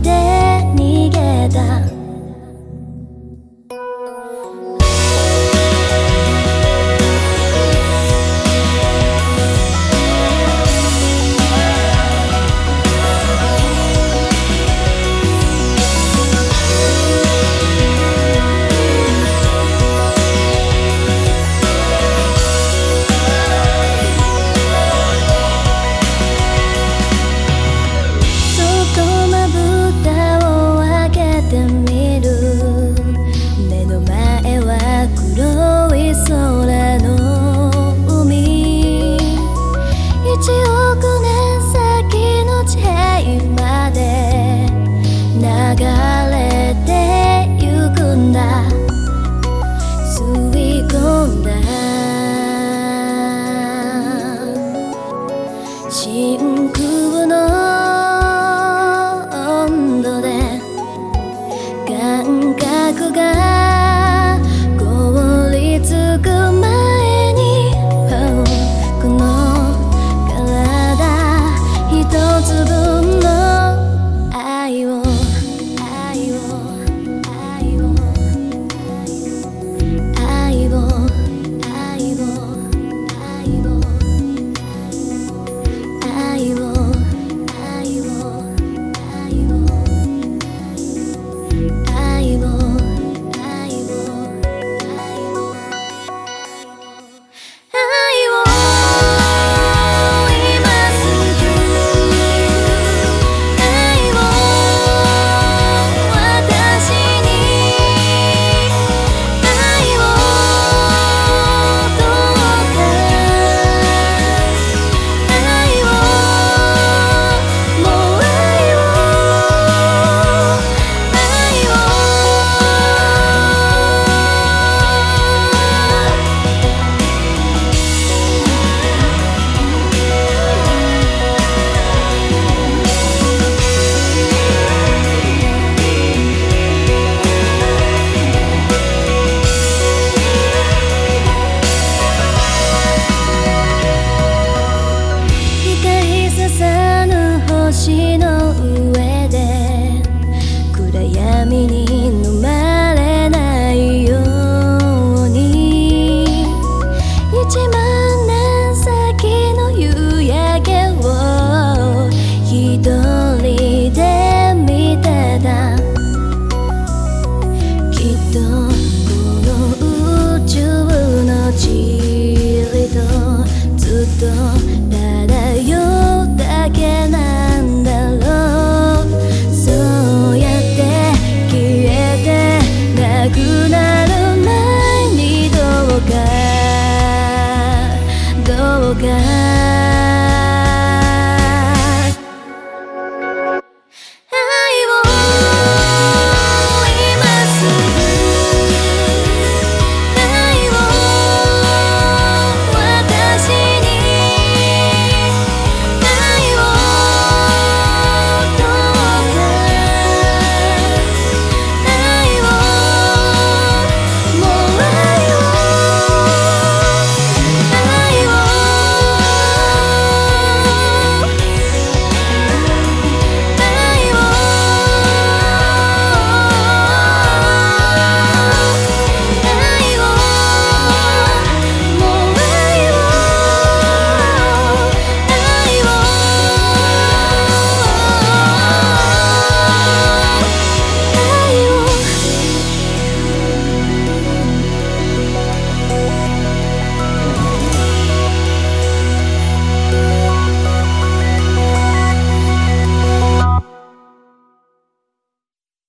で逃げた。